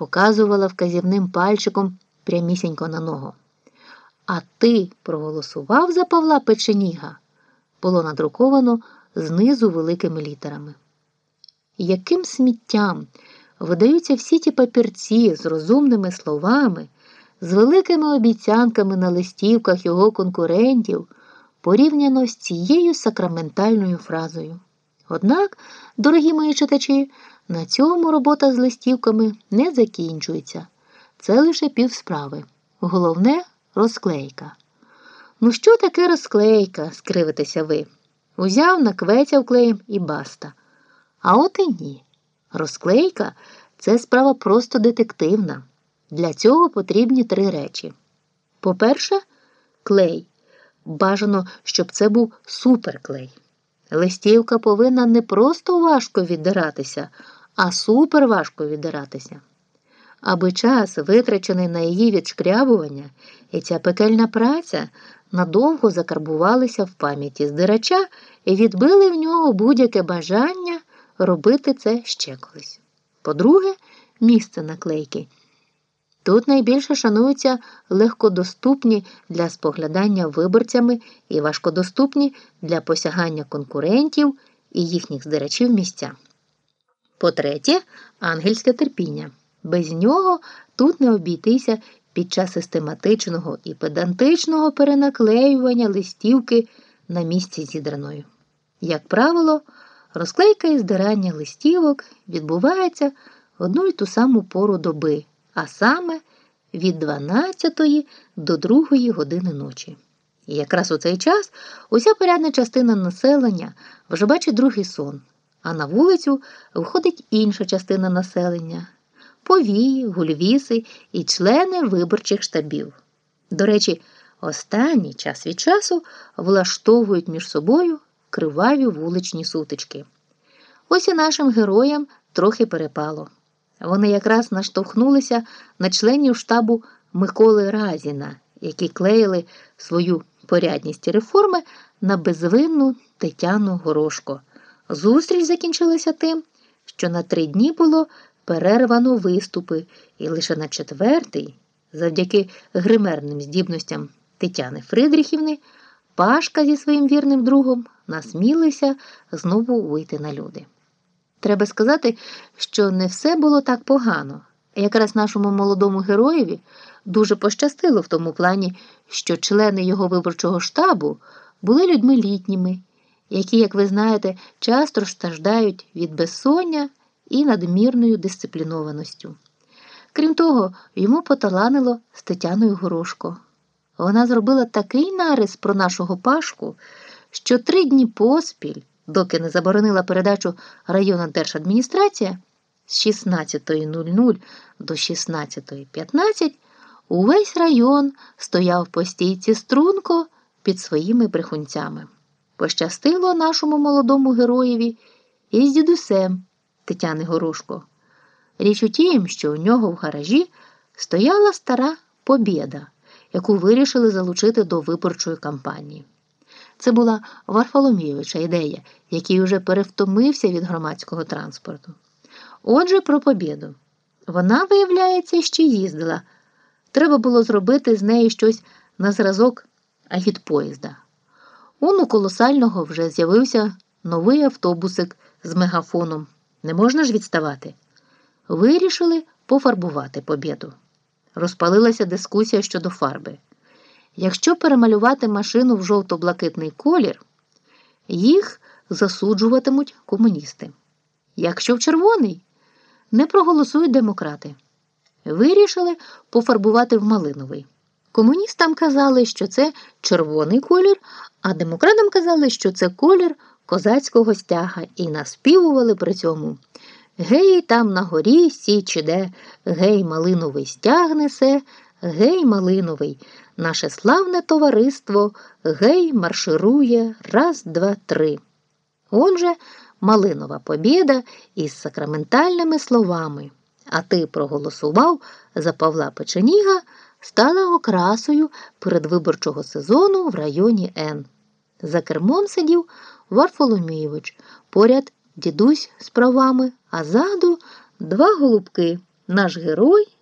показувала вказівним пальчиком прямісінько на ногу. А ти проголосував за Павла Печеніга? було надруковано знизу великими літерами. Яким сміттям видаються всі ті папірці з розумними словами, з великими обіцянками на листівках його конкурентів, порівняно з цією сакраментальною фразою. Однак, дорогі мої читачі, на цьому робота з листівками не закінчується. Це лише півсправи. Головне розклейка. Ну, що таке розклейка? скривитеся ви. Узяв, наквецяв клеєм і баста. А от і ні. Розклейка це справа просто детективна. Для цього потрібні три речі. По-перше, клей. Бажано, щоб це був суперклей. Листівка повинна не просто важко віддиратися, а суперважко віддиратися. Аби час, витрачений на її відшкрябування, і ця пекельна праця надовго закарбувалися в пам'яті здирача і відбили в нього будь-яке бажання робити це ще колись. По-друге, місце наклейки. Тут найбільше шануються легкодоступні для споглядання виборцями і важкодоступні для посягання конкурентів і їхніх здирачів місця. По-третє, ангельське терпіння. Без нього тут не обійтися під час систематичного і педантичного перенаклеювання листівки на місці зідраною. Як правило, розклейка і здирання листівок відбувається в одну й ту саму пору доби, а саме від 12 до 2 години ночі. І якраз у цей час уся порядна частина населення вже бачить другий сон, а на вулицю виходить інша частина населення повії, гульвіси і члени виборчих штабів. До речі, останні час від часу влаштовують між собою криваві вуличні сутички. Ось і нашим героям трохи перепало. Вони якраз наштовхнулися на членів штабу Миколи Разіна, які клеїли свою порядність реформи на безвинну Тетяну Горошко. Зустріч закінчилася тим, що на три дні було перервано виступи, і лише на четвертий, завдяки гримерним здібностям Тетяни Фридрихівни, Пашка зі своїм вірним другом насмілися знову вийти на люди. Треба сказати, що не все було так погано. Якраз нашому молодому героєві дуже пощастило в тому плані, що члени його виборчого штабу були людьми літніми, які, як ви знаєте, часто страждають від безсоння і надмірною дисциплінованістю. Крім того, йому поталанило з Тетяною Горошко. Вона зробила такий нарис про нашого Пашку, що три дні поспіль, доки не заборонила передачу районна держадміністрація з 16.00 до 16.15, увесь район стояв по стійці струнко під своїми брехунцями. Пощастило нашому молодому героєві і з дідусем. Тетяни Горошко. Річ у тім, що у нього в гаражі стояла стара побєда, яку вирішили залучити до виборчої кампанії. Це була Варфоломійовича ідея, який уже перевтомився від громадського транспорту. Отже, про побєду. Вона, виявляється, ще їздила. Треба було зробити з неї щось на зразок агітпоїзда. Он у колосального вже з'явився новий автобусик з мегафоном. Не можна ж відставати. Вирішили пофарбувати побєду. Розпалилася дискусія щодо фарби. Якщо перемалювати машину в жовто-блакитний колір, їх засуджуватимуть комуністи. Якщо в червоний, не проголосують демократи. Вирішили пофарбувати в малиновий. Комуністам казали, що це червоний колір, а демократам казали, що це колір козацького стяга і наспівували при цьому. Гей, там на горі січ іде, гей, малиновий стяг несе, гей, малиновий, наше славне товариство, гей, марширує, раз, два, три. Отже, Малинова побіда із сакраментальними словами. А ти проголосував за Павла Печеніга, стала окрасою передвиборчого сезону в районі Н. За кермом сидів Варфоломійович, поряд дідусь з правами, а ззаду два голубки Наш герой